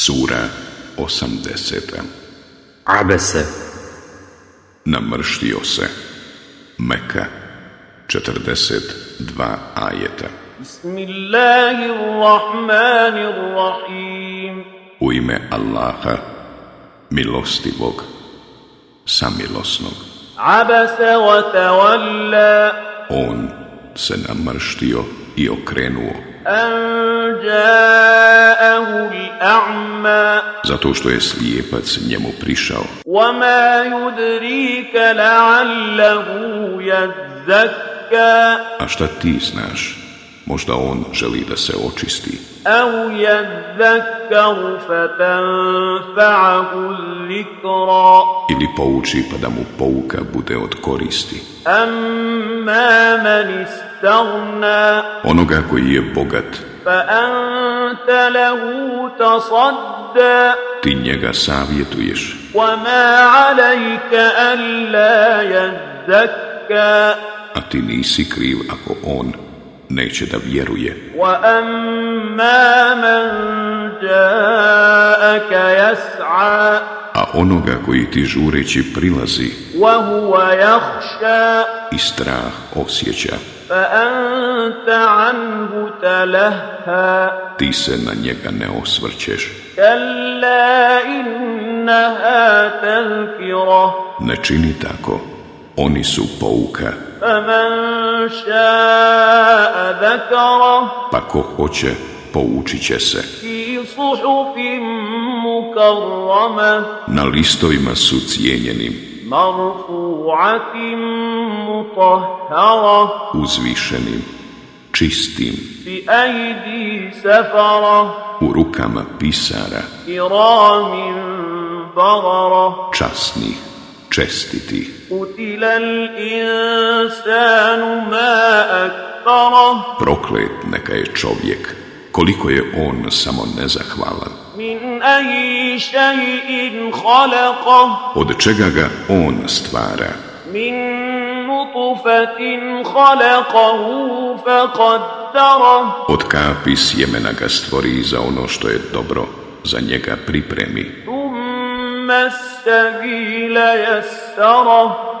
Sura 80. Abese Namrštio se. Meka 42 ajeta. Bismillahirrahmanirrahim. U ime Allaha Milostivog Samilosnog. Abese wa tawalla. On se namrštio i okrenuo. Zato što je slijepac njemu prišao. A šta ti znaš? Možda on želi da se očisti. Ili pouči pa da mu pouka bude od koristi. Amma Onoga koji je bogat, فأنت له تصدى ti njega savjetuješ. وما عليك ألا يزكى A ti nisi kriv ako on neće da vjeruje. وأما onoga koji ti žureći prilazi i strah osjeća. Ti se na njega ne osvrćeš. Ne čini tako, oni su pouka. Pa ko hoće, poučit će se. Na listovima su cijenjeni Marfu'atim Uzvišenim, čistim U rukama pisara Iramin barara Časnih, čestiti. Utilal insanu ma Proklet neka je čovjek koliko je on samo nezahvalan. Od čega ga on stvara? Od kapi sjemena ga stvori za ono što je dobro, za njega pripremi.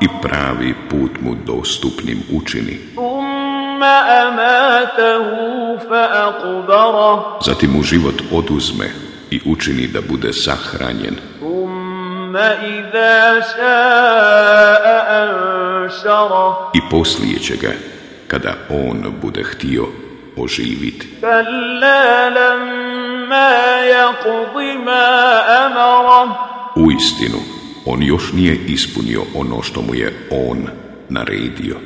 I pravi put mu dostupnim učini. Zatim mu život oduzme, i učini da bude sahranjen. I poslije će ga, kada on bude htio, oživiti. U istinu, on još nije ispunio ono što mu je on naredio.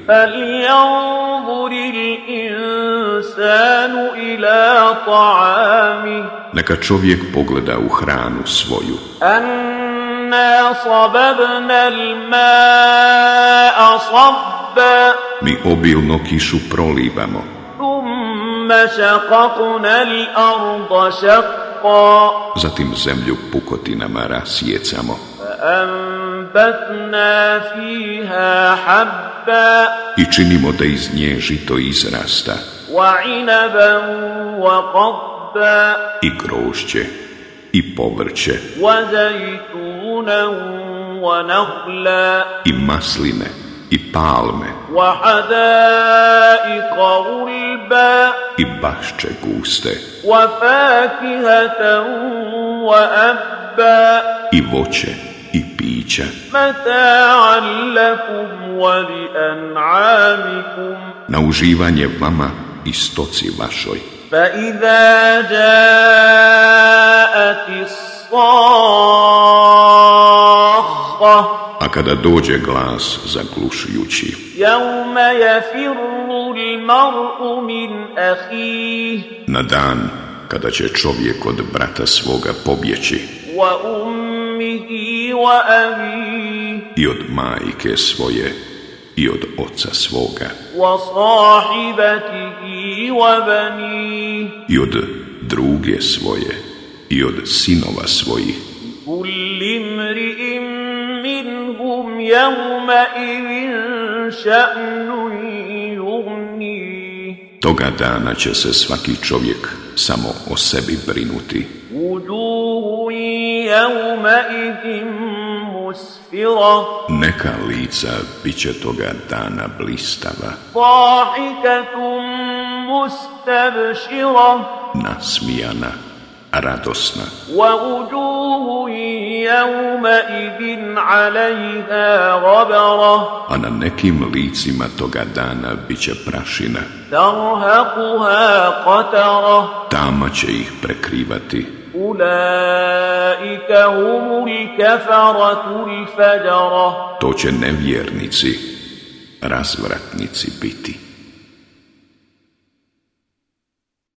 Neka čovjek pogleda u hranu svoju. Mi obilno kišu prolivamo. Zatim zemlju pukotinama rasjecamo. I činimo da iz nje žito izrasta. i grošće i povrće. i masline i palme. i bašće guste. i voće pića متاعا لكم ولأنعامكم na uživanje vama i stoci vašoj. فإذا جاءت الصاخة A kada dođe glas zaglušujući, يوم يفر المرء من أخيه na dan kada će čovjek od brata svoga pobjeći وأمه وأبيه i od majke svoje i od oca svoga. i od druge svoje i od sinova svojih. toga dana će se svaki čovjek samo o sebi brinuti. Neka lica bit će toga dana blistava. Nasmijana, radosna. A na nekim licima toga dana bit će prašina. Tama će ih prekrivati. Ulaika humul kafaratu al-fajra. To će nevjernici, razvratnici biti.